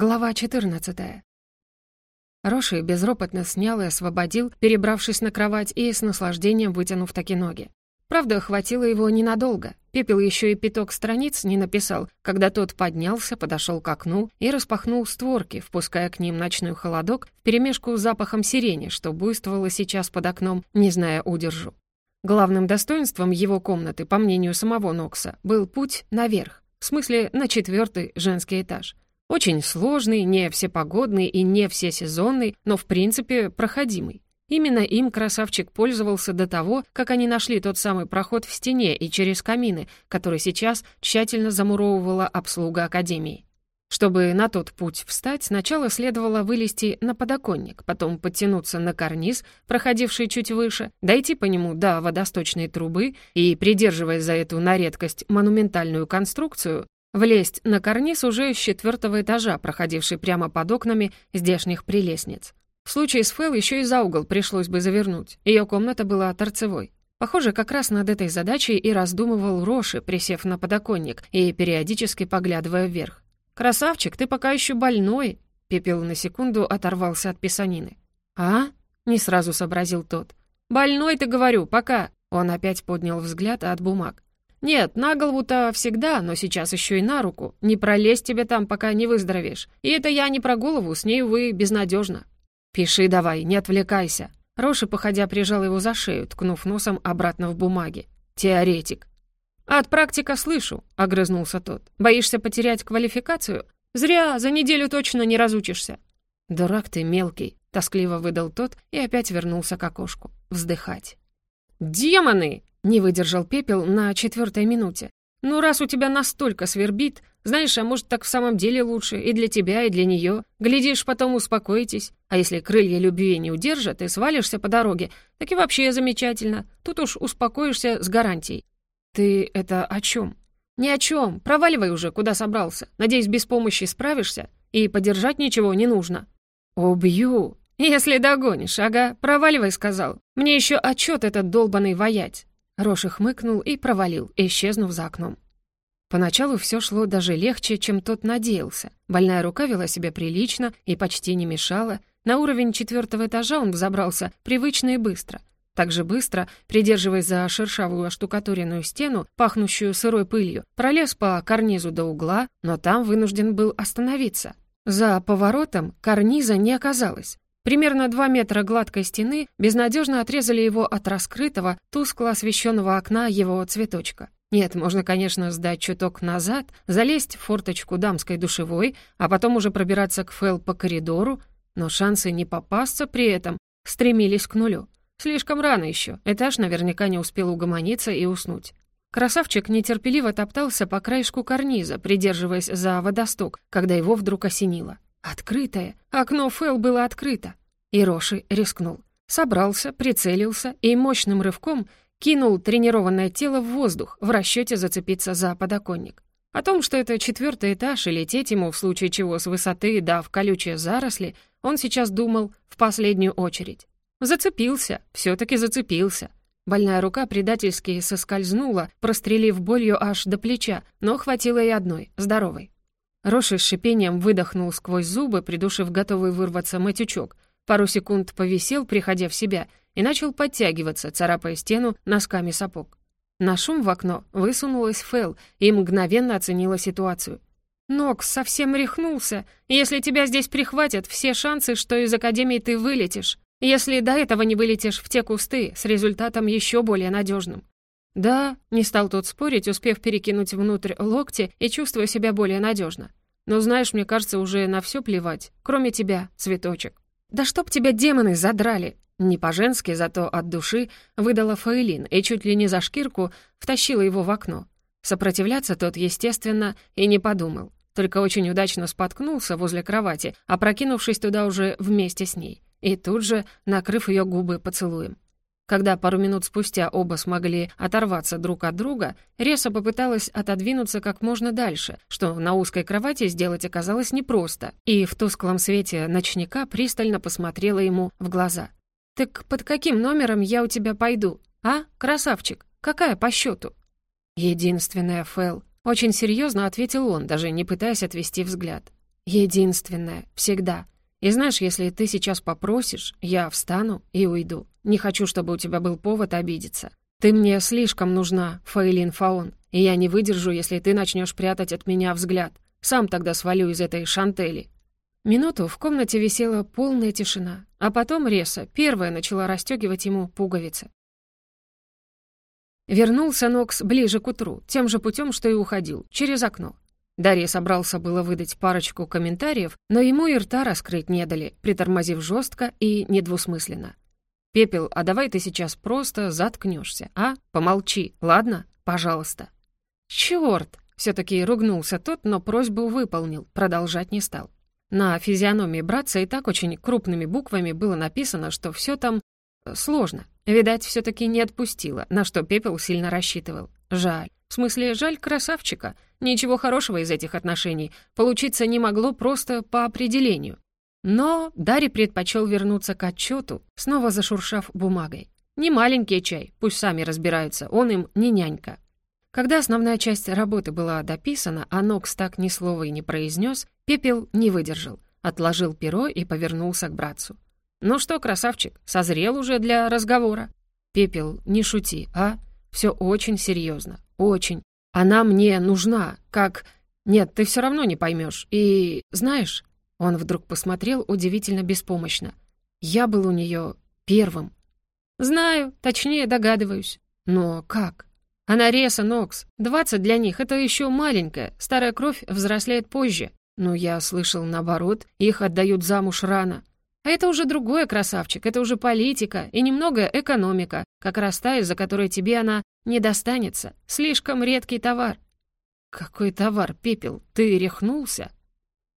Глава 14. Роши безропотно снял и освободил, перебравшись на кровать и с наслаждением вытянув таки ноги. Правда, хватило его ненадолго. Пепел еще и пяток страниц не написал, когда тот поднялся, подошел к окну и распахнул створки, впуская к ним ночной холодок вперемешку с запахом сирени, что буйствовало сейчас под окном, не зная удержу. Главным достоинством его комнаты, по мнению самого Нокса, был путь наверх, в смысле на четвертый женский этаж — очень сложный, не всепогодный и не всесезонный, но в принципе проходимый. Именно им красавчик пользовался до того, как они нашли тот самый проход в стене и через камины, который сейчас тщательно замуровывала обслуга Академии. Чтобы на тот путь встать, сначала следовало вылезти на подоконник, потом подтянуться на карниз, проходивший чуть выше, дойти по нему до водосточной трубы и, придерживая за эту на редкость монументальную конструкцию, Влезть на карниз уже с четвертого этажа, проходивший прямо под окнами здешних прелестниц. В случае с Фэл еще и за угол пришлось бы завернуть. Ее комната была торцевой. Похоже, как раз над этой задачей и раздумывал Роши, присев на подоконник и периодически поглядывая вверх. «Красавчик, ты пока еще больной!» Пепел на секунду оторвался от писанины. «А?» — не сразу сообразил тот. «Больной, ты говорю, пока!» Он опять поднял взгляд от бумаг. «Нет, на голову-то всегда, но сейчас еще и на руку. Не пролезть тебе там, пока не выздоровеешь. И это я не про голову, с ней, увы, безнадежно. «Пиши давай, не отвлекайся». Роши, походя, прижал его за шею, ткнув носом обратно в бумаги. «Теоретик». «От практика слышу», — огрызнулся тот. «Боишься потерять квалификацию? Зря, за неделю точно не разучишься». «Дурак ты мелкий», — тоскливо выдал тот и опять вернулся к окошку. Вздыхать. «Демоны!» Не выдержал пепел на четвертой минуте. «Ну, раз у тебя настолько свербит, знаешь, а может, так в самом деле лучше и для тебя, и для нее. Глядишь, потом успокоитесь. А если крылья любви не удержат и свалишься по дороге, так и вообще замечательно. Тут уж успокоишься с гарантией». «Ты это о чем? «Ни о чем. Проваливай уже, куда собрался. Надеюсь, без помощи справишься. И подержать ничего не нужно». «Убью!» «Если догонишь, ага. Проваливай, сказал. Мне еще отчет этот долбанный воять. Роши хмыкнул и провалил, исчезнув за окном. Поначалу все шло даже легче, чем тот надеялся. Больная рука вела себя прилично и почти не мешала. На уровень четвертого этажа он взобрался привычно и быстро. Так же быстро, придерживаясь за шершавую оштукатуренную стену, пахнущую сырой пылью, пролез по карнизу до угла, но там вынужден был остановиться. За поворотом карниза не оказалось. Примерно два метра гладкой стены безнадежно отрезали его от раскрытого, тускло освещенного окна его цветочка. Нет, можно, конечно, сдать чуток назад, залезть в форточку дамской душевой, а потом уже пробираться к Фэл по коридору, но шансы не попасться при этом стремились к нулю. Слишком рано еще, этаж наверняка не успел угомониться и уснуть. Красавчик нетерпеливо топтался по краешку карниза, придерживаясь за водосток, когда его вдруг осенило. Открытое. Окно Фэл было открыто. И Роши рискнул. Собрался, прицелился и мощным рывком кинул тренированное тело в воздух в расчете зацепиться за подоконник. О том, что это четвертый этаж и лететь ему в случае чего с высоты, да в колючие заросли, он сейчас думал в последнюю очередь. Зацепился, все таки зацепился. Больная рука предательски соскользнула, прострелив болью аж до плеча, но хватило и одной, здоровой. Роши с шипением выдохнул сквозь зубы, придушив готовый вырваться матючок. Пару секунд повисел, приходя в себя, и начал подтягиваться, царапая стену носками сапог. На шум в окно высунулась Фэл и мгновенно оценила ситуацию. «Нокс совсем рехнулся. Если тебя здесь прихватят, все шансы, что из Академии ты вылетишь. Если до этого не вылетишь в те кусты, с результатом еще более надежным. «Да», — не стал тот спорить, успев перекинуть внутрь локти и чувствуя себя более надежно. «Но знаешь, мне кажется, уже на все плевать, кроме тебя, цветочек». «Да чтоб тебя демоны задрали!» Не по-женски, зато от души выдала Фаэлин и чуть ли не за шкирку втащила его в окно. Сопротивляться тот, естественно, и не подумал. Только очень удачно споткнулся возле кровати, опрокинувшись туда уже вместе с ней. И тут же накрыв ее губы поцелуем. Когда пару минут спустя оба смогли оторваться друг от друга, Реса попыталась отодвинуться как можно дальше, что на узкой кровати сделать оказалось непросто, и в тусклом свете ночника пристально посмотрела ему в глаза. «Так под каким номером я у тебя пойду? А, красавчик? Какая по счету?» «Единственная, Фэл», — очень серьезно ответил он, даже не пытаясь отвести взгляд. Единственное, всегда. И знаешь, если ты сейчас попросишь, я встану и уйду. Не хочу, чтобы у тебя был повод обидеться. Ты мне слишком нужна, Фаэлин Фаон, и я не выдержу, если ты начнешь прятать от меня взгляд. Сам тогда свалю из этой шантели». Минуту в комнате висела полная тишина, а потом Реса первая начала расстегивать ему пуговицы. Вернулся Нокс ближе к утру, тем же путем, что и уходил, через окно. Дарья собрался было выдать парочку комментариев, но ему и рта раскрыть не дали, притормозив жестко и недвусмысленно. «Пепел, а давай ты сейчас просто заткнешься, а? Помолчи, ладно? Пожалуйста». «Чёрт!» — все-таки ругнулся тот, но просьбу выполнил, продолжать не стал. На физиономии братца и так очень крупными буквами было написано, что все там э, сложно. Видать, все таки не отпустила, на что Пепел сильно рассчитывал. Жаль. В смысле, жаль красавчика. Ничего хорошего из этих отношений получиться не могло просто по определению. Но Дарри предпочел вернуться к отчету, снова зашуршав бумагой. Не маленький чай, пусть сами разбираются, он им не нянька. Когда основная часть работы была дописана, а Нокс так ни слова и не произнес, Пепел не выдержал, отложил перо и повернулся к братцу. «Ну что, красавчик, созрел уже для разговора?» «Пепел, не шути, а? Все очень серьезно, очень. Она мне нужна, как... Нет, ты все равно не поймешь. И знаешь, он вдруг посмотрел удивительно беспомощно. «Я был у нее первым». «Знаю, точнее догадываюсь. Но как?» «Она Реса Нокс. Двадцать для них — это еще маленькая. Старая кровь взрослеет позже. Но я слышал, наоборот, их отдают замуж рано. А это уже другое, красавчик, это уже политика и немного экономика, как раз та, из-за которой тебе она не достанется. Слишком редкий товар». «Какой товар, Пепел? Ты рехнулся?»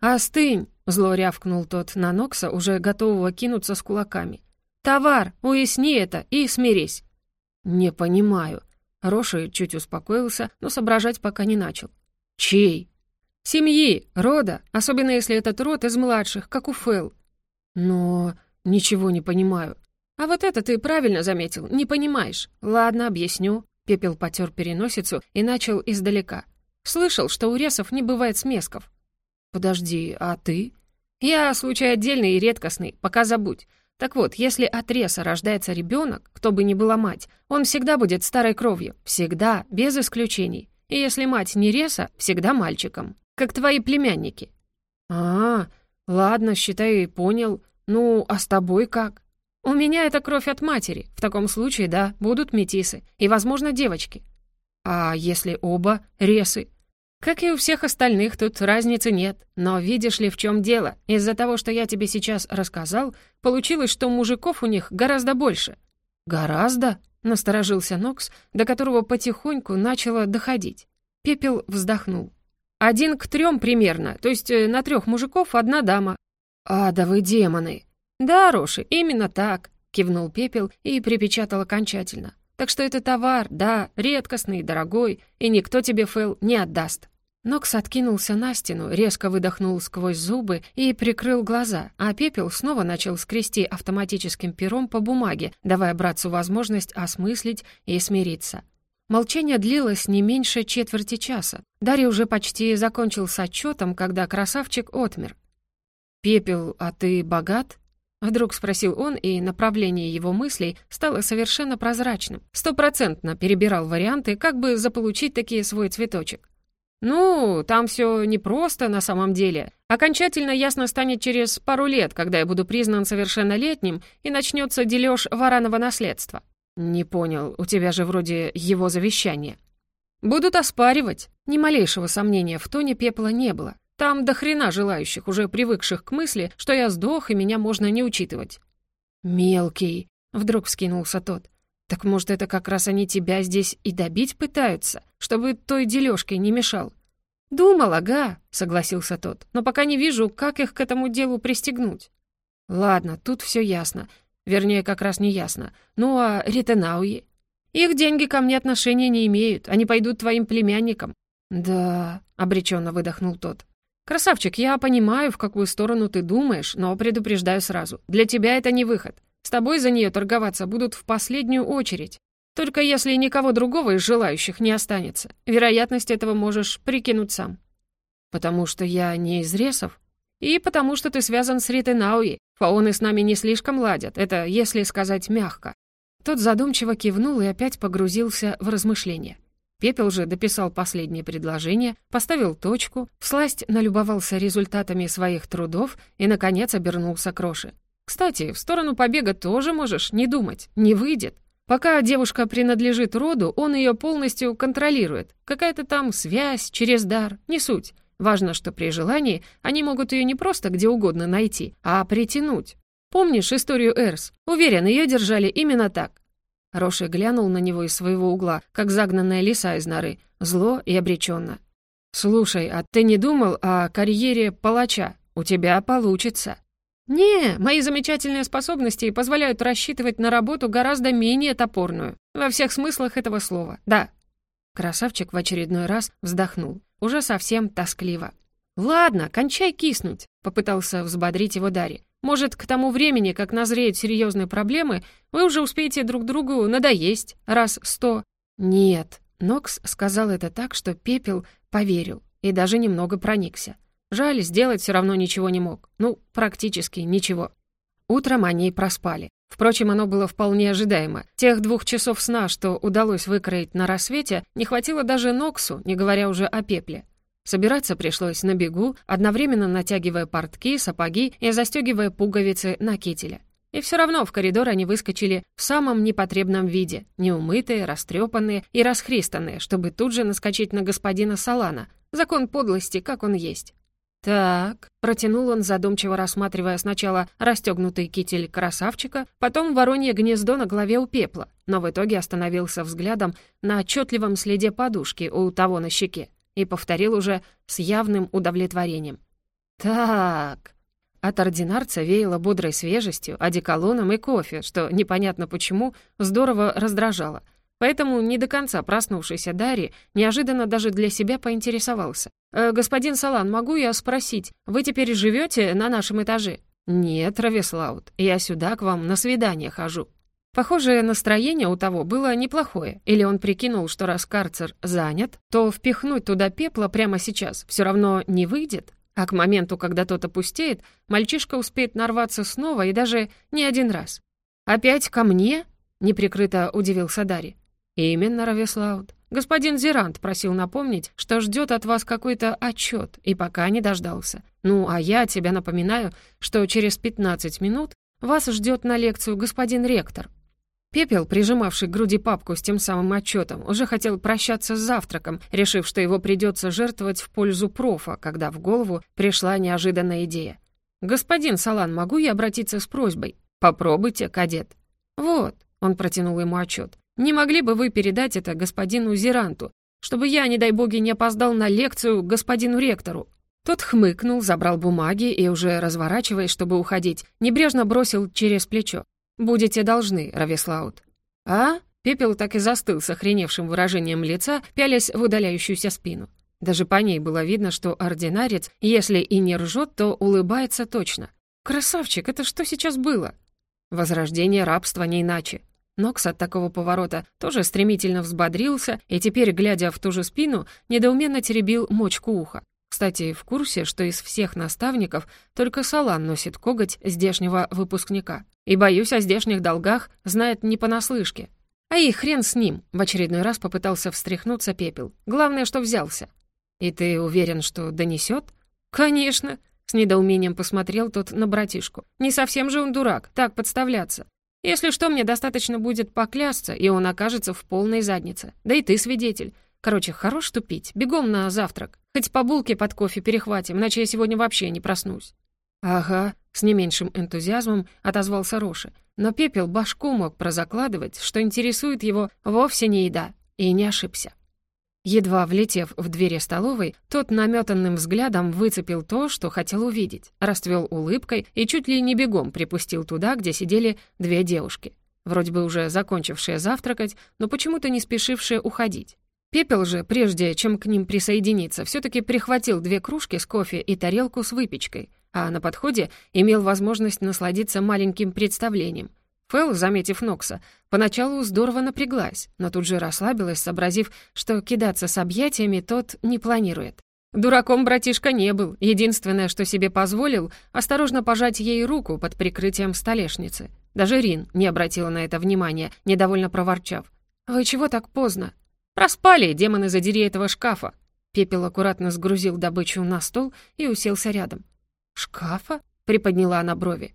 «Остынь!» — зло рявкнул тот на Нокса, уже готового кинуться с кулаками. «Товар! Уясни это и смирись!» «Не понимаю». Роши чуть успокоился, но соображать пока не начал. «Чей?» «Семьи, рода, особенно если этот род из младших, как у Фэл». «Но... ничего не понимаю». «А вот это ты правильно заметил, не понимаешь. Ладно, объясню». Пепел потер переносицу и начал издалека. «Слышал, что у ресов не бывает смесков. «Подожди, а ты?» «Я случай отдельный и редкостный, пока забудь. Так вот, если от реса рождается ребенок, кто бы ни была мать, он всегда будет старой кровью. Всегда, без исключений. И если мать не реса, всегда мальчиком. Как твои племянники». «А, ладно, считай, понял. Ну, а с тобой как?» «У меня это кровь от матери. В таком случае, да, будут метисы. И, возможно, девочки». «А если оба ресы?» Как и у всех остальных, тут разницы нет. Но видишь ли, в чем дело? Из-за того, что я тебе сейчас рассказал, получилось, что мужиков у них гораздо больше». «Гораздо?» — насторожился Нокс, до которого потихоньку начало доходить. Пепел вздохнул. «Один к трем примерно, то есть э, на трех мужиков одна дама». «А, да вы демоны!» «Да, Роши, именно так», — кивнул Пепел и припечатал окончательно. «Так что это товар, да, редкостный, дорогой, и никто тебе, Фэл, не отдаст». Нокс откинулся на стену, резко выдохнул сквозь зубы и прикрыл глаза, а пепел снова начал скрести автоматическим пером по бумаге, давая братцу возможность осмыслить и смириться. Молчание длилось не меньше четверти часа. Дарья уже почти закончил с отчетом, когда красавчик отмер. «Пепел, а ты богат?» Вдруг спросил он, и направление его мыслей стало совершенно прозрачным. Стопроцентно перебирал варианты, как бы заполучить такие свой цветочек. «Ну, там все непросто на самом деле. Окончательно ясно станет через пару лет, когда я буду признан совершеннолетним и начнется дележ вараного наследства». «Не понял, у тебя же вроде его завещание». «Будут оспаривать». Ни малейшего сомнения в тоне пепла не было. Там до хрена желающих, уже привыкших к мысли, что я сдох и меня можно не учитывать. «Мелкий», — вдруг вскинулся тот. «Так, может, это как раз они тебя здесь и добить пытаются, чтобы той дележкой не мешал?» «Думал, ага», — согласился тот, «но пока не вижу, как их к этому делу пристегнуть». «Ладно, тут все ясно. Вернее, как раз не ясно. Ну а Ретенауи? Их деньги ко мне отношения не имеют, они пойдут твоим племянникам». «Да», — обреченно выдохнул тот. «Красавчик, я понимаю, в какую сторону ты думаешь, но предупреждаю сразу. Для тебя это не выход. С тобой за нее торговаться будут в последнюю очередь. Только если никого другого из желающих не останется. Вероятность этого можешь прикинуть сам». «Потому что я не из ресов?» И потому что ты связан с Ритой Науи. Фаоны с нами не слишком ладят, это если сказать мягко». Тот задумчиво кивнул и опять погрузился в размышления. Пепел же дописал последнее предложение, поставил точку, всласть налюбовался результатами своих трудов и, наконец, обернулся к Роше. «Кстати, в сторону побега тоже можешь не думать, не выйдет. Пока девушка принадлежит роду, он ее полностью контролирует. Какая-то там связь через дар, не суть. Важно, что при желании они могут ее не просто где угодно найти, а притянуть. Помнишь историю Эрс? Уверен, ее держали именно так. Роши глянул на него из своего угла, как загнанная лиса из норы, зло и обреченно. «Слушай, а ты не думал о карьере палача? У тебя получится». «Не, мои замечательные способности позволяют рассчитывать на работу гораздо менее топорную. Во всех смыслах этого слова, да». Красавчик в очередной раз вздохнул, уже совсем тоскливо. «Ладно, кончай киснуть», — попытался взбодрить его Дарри. Может, к тому времени, как назреют серьезные проблемы, вы уже успеете друг другу надоесть раз сто. Нет, Нокс сказал это так, что Пепел поверил и даже немного проникся. Жаль, сделать все равно ничего не мог. Ну, практически ничего. Утром они проспали. Впрочем, оно было вполне ожидаемо. Тех двух часов сна, что удалось выкроить на рассвете, не хватило даже Ноксу, не говоря уже о Пепле. Собираться пришлось на бегу, одновременно натягивая портки, сапоги и застегивая пуговицы на кителе. И все равно в коридор они выскочили в самом непотребном виде, неумытые, растрепанные и расхристанные, чтобы тут же наскочить на господина Салана. Закон подлости, как он есть. «Так», — протянул он, задумчиво рассматривая сначала расстегнутый китель красавчика, потом воронье гнездо на голове у пепла, но в итоге остановился взглядом на отчетливом следе подушки у того на щеке и повторил уже с явным удовлетворением. «Так...» От ординарца веяло бодрой свежестью, одеколоном и кофе, что непонятно почему здорово раздражало. Поэтому не до конца проснувшийся Дарри неожиданно даже для себя поинтересовался. «Э, «Господин Салан, могу я спросить, вы теперь живете на нашем этаже?» «Нет, Равислаут, я сюда к вам на свидание хожу». Похоже, настроение у того было неплохое, или он прикинул, что раз карцер занят, то впихнуть туда пепла прямо сейчас все равно не выйдет, а к моменту, когда тот опустеет, мальчишка успеет нарваться снова и даже не один раз. «Опять ко мне?» — неприкрыто удивился Дарри. «Именно, Равеслаут. Господин Зерант просил напомнить, что ждет от вас какой-то отчет, и пока не дождался. Ну, а я тебя напоминаю, что через 15 минут вас ждет на лекцию господин ректор, Пепел, прижимавший к груди папку с тем самым отчетом, уже хотел прощаться с завтраком, решив, что его придется жертвовать в пользу профа, когда в голову пришла неожиданная идея. «Господин Салан, могу я обратиться с просьбой?» «Попробуйте, кадет». «Вот», — он протянул ему отчет. «Не могли бы вы передать это господину Зиранту, чтобы я, не дай боги, не опоздал на лекцию господину ректору?» Тот хмыкнул, забрал бумаги и, уже разворачиваясь, чтобы уходить, небрежно бросил через плечо. «Будете должны, Равеслаут». «А?» Пепел так и застыл с охреневшим выражением лица, пялясь в удаляющуюся спину. Даже по ней было видно, что ординарец, если и не ржет, то улыбается точно. «Красавчик, это что сейчас было?» Возрождение рабства не иначе. Нокс от такого поворота тоже стремительно взбодрился и теперь, глядя в ту же спину, недоуменно теребил мочку уха. Кстати, в курсе, что из всех наставников только Салан носит коготь здешнего выпускника. И, боюсь, о здешних долгах знает не понаслышке. А и хрен с ним, в очередной раз попытался встряхнуться пепел. Главное, что взялся. И ты уверен, что донесет? Конечно. С недоумением посмотрел тот на братишку. Не совсем же он дурак, так подставляться. Если что, мне достаточно будет поклясться, и он окажется в полной заднице. Да и ты свидетель. Короче, хорош тупить. Бегом на завтрак. Хоть по булке под кофе перехватим, иначе я сегодня вообще не проснусь». «Ага», — с не меньшим энтузиазмом отозвался Роши. Но Пепел башку мог прозакладывать, что интересует его вовсе не еда, и не ошибся. Едва влетев в двери столовой, тот наметанным взглядом выцепил то, что хотел увидеть, расцвел улыбкой и чуть ли не бегом припустил туда, где сидели две девушки. Вроде бы уже закончившие завтракать, но почему-то не спешившие уходить. Пепел же, прежде чем к ним присоединиться, все таки прихватил две кружки с кофе и тарелку с выпечкой, а на подходе имел возможность насладиться маленьким представлением. Фэл, заметив Нокса, поначалу здорово напряглась, но тут же расслабилась, сообразив, что кидаться с объятиями тот не планирует. Дураком братишка не был. Единственное, что себе позволил, осторожно пожать ей руку под прикрытием столешницы. Даже Рин не обратила на это внимания, недовольно проворчав. «Вы чего так поздно?» «Проспали, демоны задери этого шкафа!» Пепел аккуратно сгрузил добычу на стол и уселся рядом. «Шкафа?» — приподняла она брови.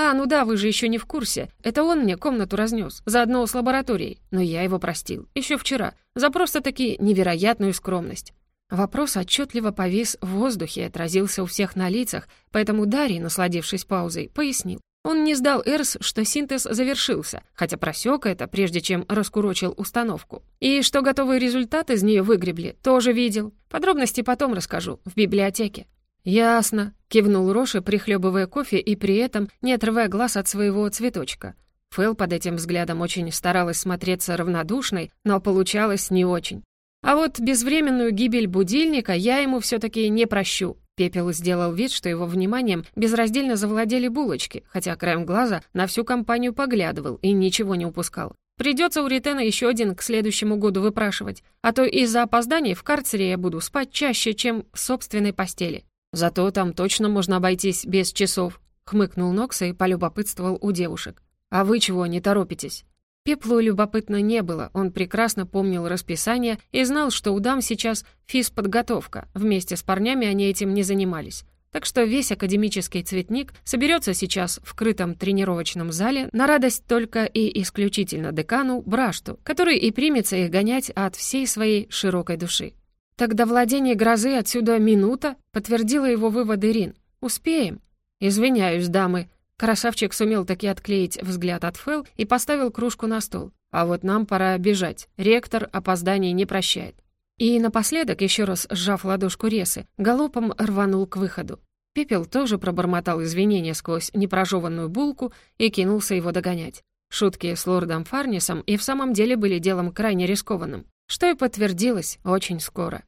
«А, ну да, вы же еще не в курсе. Это он мне комнату разнес, заодно с лабораторией. Но я его простил, еще вчера, за просто-таки невероятную скромность». Вопрос отчетливо повис в воздухе и отразился у всех на лицах, поэтому Дарий, насладившись паузой, пояснил. Он не сдал Эрс, что синтез завершился, хотя просек это, прежде чем раскурочил установку. И что готовый результат из нее выгребли, тоже видел. Подробности потом расскажу, в библиотеке. «Ясно», — кивнул Роши, прихлебывая кофе и при этом не отрывая глаз от своего цветочка. Фэл под этим взглядом очень старалась смотреться равнодушной, но получалось не очень. А вот безвременную гибель будильника я ему все таки не прощу. Пепел сделал вид, что его вниманием безраздельно завладели булочки, хотя краем глаза на всю компанию поглядывал и ничего не упускал. Придется у Ритена еще один к следующему году выпрашивать, а то из-за опозданий в карцере я буду спать чаще, чем в собственной постели. «Зато там точно можно обойтись без часов», — хмыкнул Нокса и полюбопытствовал у девушек. «А вы чего не торопитесь?» Пеплу любопытно не было, он прекрасно помнил расписание и знал, что у дам сейчас физподготовка, вместе с парнями они этим не занимались. Так что весь академический цветник соберется сейчас в крытом тренировочном зале на радость только и исключительно декану Брашту, который и примется их гонять от всей своей широкой души. «Тогда владение грозы отсюда минута», — подтвердила его выводы Рин. «Успеем». «Извиняюсь, дамы». Красавчик сумел таки отклеить взгляд от Фэл и поставил кружку на стол. «А вот нам пора бежать. Ректор опозданий не прощает». И напоследок, еще раз сжав ладошку Ресы, галопом рванул к выходу. Пепел тоже пробормотал извинения сквозь непрожеванную булку и кинулся его догонять. Шутки с лордом Фарнисом и в самом деле были делом крайне рискованным, что и подтвердилось очень скоро.